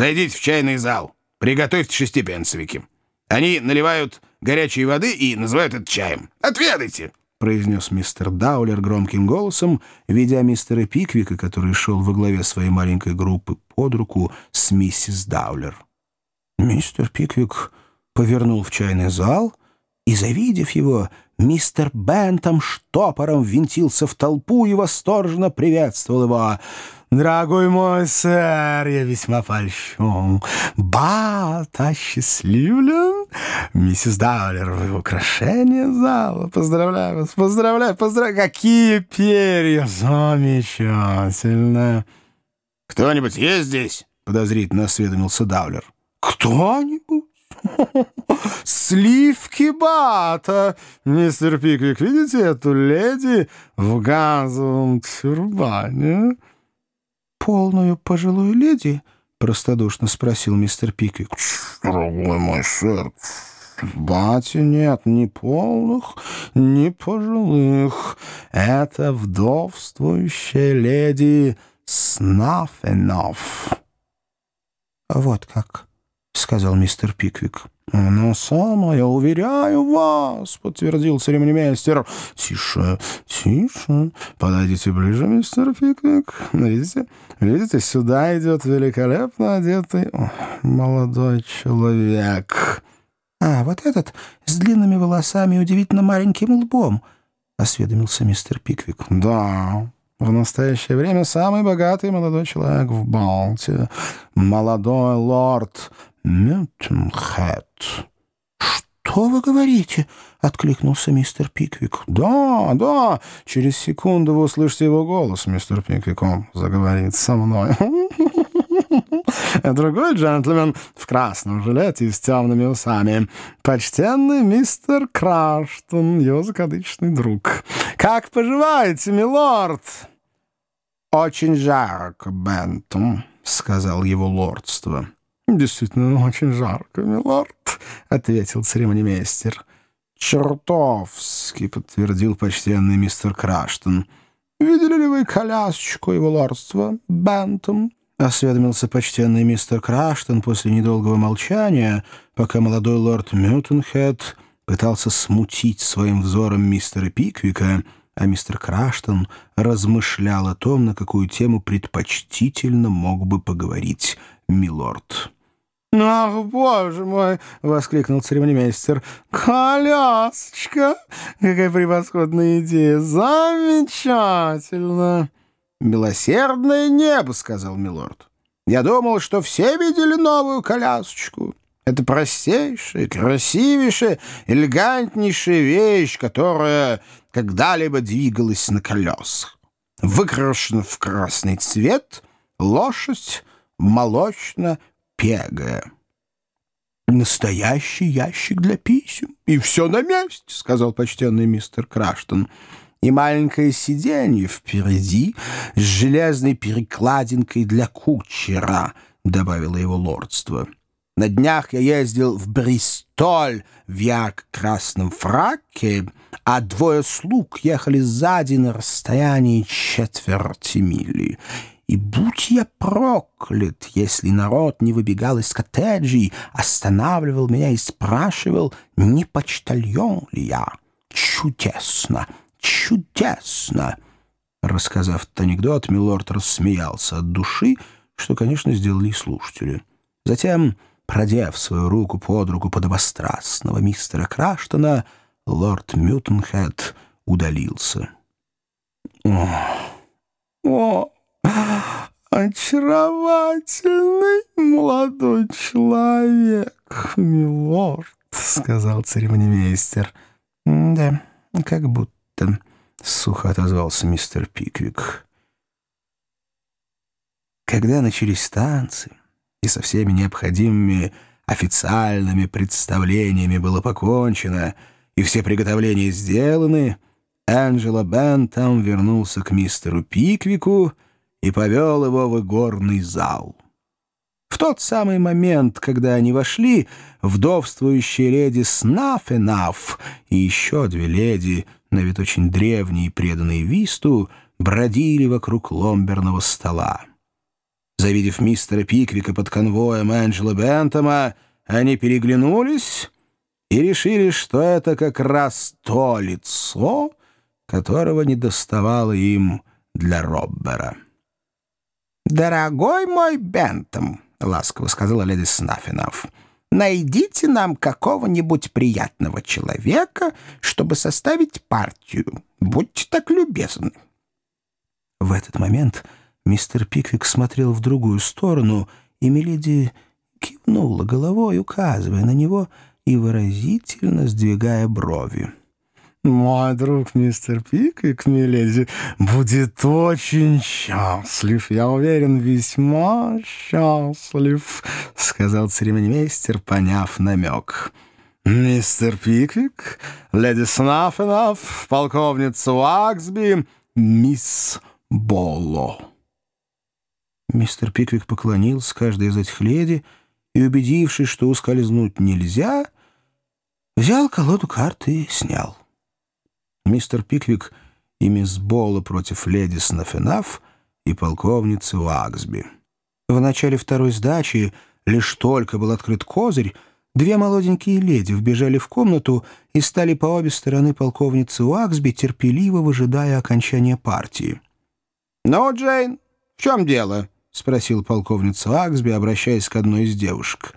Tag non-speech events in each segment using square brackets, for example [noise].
Зайдите в чайный зал, приготовьте шестипенсовики. Они наливают горячей воды и называют это чаем. Отведайте!» — произнес мистер Даулер громким голосом, ведя мистера Пиквика, который шел во главе своей маленькой группы, под руку с миссис Даулер. Мистер Пиквик повернул в чайный зал и, завидев его, мистер Бентом штопором винтился в толпу и восторженно приветствовал его. «Дорогой мой сэр, я весьма польщен. Ба, счастливлен. Миссис Даулер, вы украшение зала. Поздравляю вас, поздравляю, поздравляю. Какие перья! Замечательно!» «Кто-нибудь есть здесь?» — подозрительно осведомился Даулер. «Кто-нибудь?» «Сливки бата! Мистер Пиквик, видите эту леди в газовом тюрбане?» «Полную пожилую леди?» — простодушно спросил мистер Пиквик. «Дорогой мой сэр, в бате нет ни полных, ни пожилых. Это вдовствующая леди Снафенов». «Вот как», — сказал мистер Пиквик. «Ну, самое, уверяю вас», — подтвердил церемонимейстер. «Тише, тише, подойдите ближе, мистер Пиквик. Видите, видите, сюда идет великолепно одетый о, молодой человек». «А, вот этот с длинными волосами и удивительно маленьким лбом», — осведомился мистер Пиквик. «Да, в настоящее время самый богатый молодой человек в Балте. Молодой лорд Мютенхэт». «Что вы говорите?» — откликнулся мистер Пиквик. «Да, да, через секунду вы услышите его голос, мистер Пиквик, он заговорит со мной». [laughs] Другой джентльмен в красном жилете и с темными усами. Почтенный мистер Краштон, его закадычный друг. «Как поживаете, милорд?» «Очень жарко, Бентом», — сказал его лордство. «Действительно, очень жарко, милорд», — ответил церемонимейстер. «Чертовски», — подтвердил почтенный мистер Краштон. «Видели ли вы колясочку его лордства, Бентом?» — осведомился почтенный мистер Краштон после недолгого молчания, пока молодой лорд Мютенхед пытался смутить своим взором мистера Пиквика, а мистер Краштон размышлял о том, на какую тему предпочтительно мог бы поговорить милорд. «Ах, боже мой!» — воскликнул церемонимейстер. «Колясочка! Какая превосходная идея! Замечательно!» «Милосердное небо!» — сказал милорд. «Я думал, что все видели новую колясочку. Это простейшая, красивейшая, элегантнейшая вещь, которая когда-либо двигалась на колесах. Выкрашена в красный цвет, лошадь молочно пегая. «Настоящий ящик для писем, и все на месте», — сказал почтенный мистер Краштон. «И маленькое сиденье впереди с железной перекладинкой для кучера», — добавило его лордство. «На днях я ездил в Бристоль в ярко-красном фраке, а двое слуг ехали сзади на расстоянии четверти мили». И будь я проклят, если народ не выбегал из коттеджей, останавливал меня и спрашивал, не почтальон ли я. Чудесно, чудесно!» Рассказав этот анекдот, Милорд рассмеялся от души, что, конечно, сделали и слушатели. Затем, продев свою руку под руку подобострастного мистера Краштона, лорд Мютенхед удалился. «О! О!» «Очаровательный молодой человек, милорд», — сказал церемонимейстер. «Да, как будто», — сухо отозвался мистер Пиквик. Когда начались танцы, и со всеми необходимыми официальными представлениями было покончено, и все приготовления сделаны, Анджела Бентам вернулся к мистеру Пиквику — и повел его в игорный зал. В тот самый момент, когда они вошли, вдовствующая леди Снафенаф и еще две леди, на вид очень древние и преданные Висту, бродили вокруг ломберного стола. Завидев мистера Пиквика под конвоем Энджела Бентома, они переглянулись и решили, что это как раз то лицо, которого не доставало им для Роббера. «Дорогой мой Бентом», — ласково сказала леди Снаффинов, — «найдите нам какого-нибудь приятного человека, чтобы составить партию. Будьте так любезны». В этот момент мистер Пиквик смотрел в другую сторону, и Миледи кивнула головой, указывая на него и выразительно сдвигая брови. «Мой друг мистер Пиквик, миледи, будет очень счастлив, я уверен, весьма счастлив», — сказал церемонимейстер, поняв намек. «Мистер Пиквик, леди Снаффенов, полковница Уаксби, мисс Болло». Мистер Пиквик поклонился каждой из этих леди и, убедившись, что ускользнуть нельзя, взял колоду карт и снял мистер Пиквик и мисс Болла против леди Снафенаф и полковницы Уаксби. В начале второй сдачи лишь только был открыт козырь, две молоденькие леди вбежали в комнату и стали по обе стороны полковницы Уаксби, терпеливо выжидая окончания партии. «Ну, Джейн, в чем дело?» — спросил полковница Уаксби, обращаясь к одной из девушек.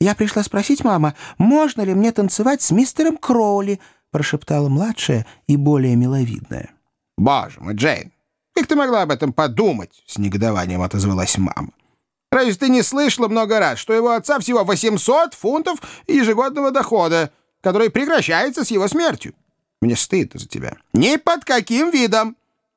«Я пришла спросить, мама, можно ли мне танцевать с мистером Кроули?» Прошептала младшая и более миловидная. «Боже мой, Джейн, как ты могла об этом подумать?» — с негодованием отозвалась мама. «Разве ты не слышала много раз, что его отца всего 800 фунтов ежегодного дохода, который прекращается с его смертью? Мне стыдно за тебя. Ни под каким видом!»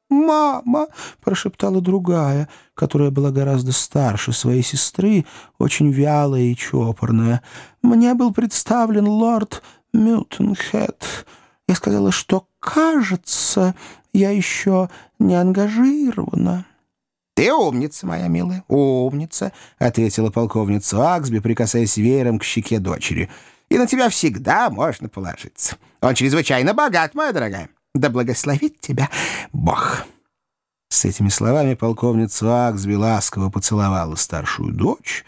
«Мама!» — прошептала другая, которая была гораздо старше своей сестры, очень вялая и чопорная. «Мне был представлен лорд Мютенхед. Я сказала, что, кажется, я еще не ангажирована». «Ты умница, моя милая, умница», — ответила полковница Аксби, прикасаясь веером к щеке дочери. «И на тебя всегда можно положиться. Он чрезвычайно богат, моя дорогая. Да благословит тебя Бог». С этими словами полковница Аксби ласково поцеловала старшую дочь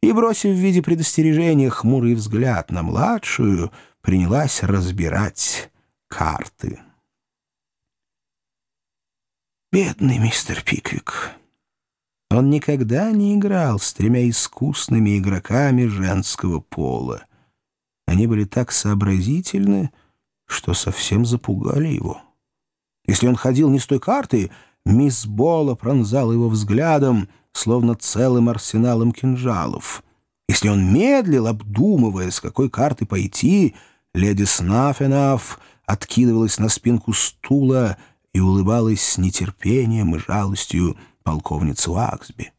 и, бросив в виде предостережения хмурый взгляд на младшую, — принялась разбирать карты. Бедный мистер Пиквик. Он никогда не играл с тремя искусными игроками женского пола. Они были так сообразительны, что совсем запугали его. Если он ходил не с той карты, мисс Бола пронзала его взглядом, словно целым арсеналом кинжалов. Если он медлил, обдумывая, с какой карты пойти — Леди Снафенаф откидывалась на спинку стула и улыбалась с нетерпением и жалостью полковницы Уаксби.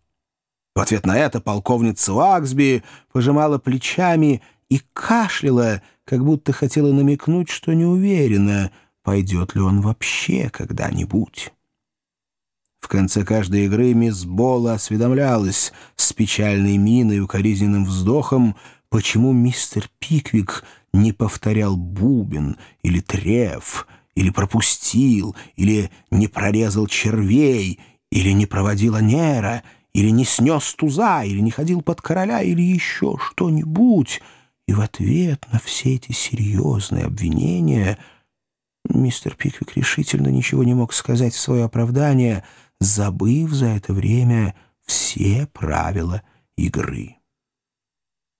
В ответ на это полковница Уаксби пожимала плечами и кашляла, как будто хотела намекнуть, что не уверена, пойдет ли он вообще когда-нибудь. В конце каждой игры мисс Бола осведомлялась с печальной миной и укоризненным вздохом, почему мистер Пиквик — не повторял бубен или треф, или пропустил, или не прорезал червей, или не проводил анера, или не снес туза, или не ходил под короля, или еще что-нибудь. И в ответ на все эти серьезные обвинения мистер Пиквик решительно ничего не мог сказать в свое оправдание, забыв за это время все правила игры.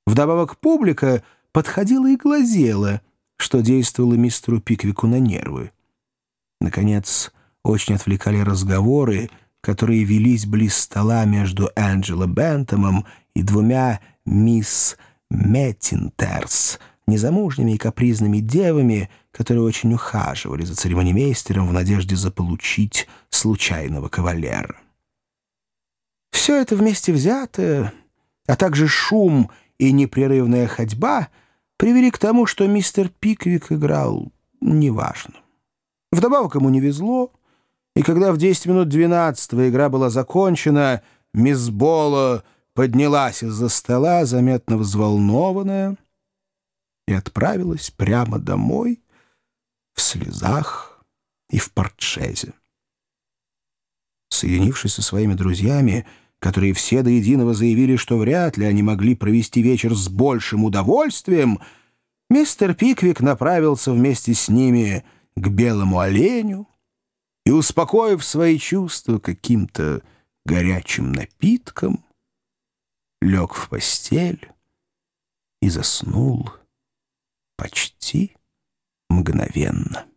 Вдобавок публика — подходила и глазела, что действовало мистеру Пиквику на нервы. Наконец, очень отвлекали разговоры, которые велись близ стола между Энджело Бентомом и двумя мисс Меттинтерс, незамужними и капризными девами, которые очень ухаживали за церемонимейстером в надежде заполучить случайного кавалера. Все это вместе взятое, а также шум и непрерывная ходьба привели к тому, что мистер Пиквик играл неважно. Вдобавок ему не везло, и когда в 10 минут 12 игра была закончена, мисс Бола поднялась из-за стола, заметно взволнованная, и отправилась прямо домой в слезах и в портшезе. Соединившись со своими друзьями, которые все до единого заявили, что вряд ли они могли провести вечер с большим удовольствием, мистер Пиквик направился вместе с ними к белому оленю и, успокоив свои чувства каким-то горячим напитком, лег в постель и заснул почти мгновенно.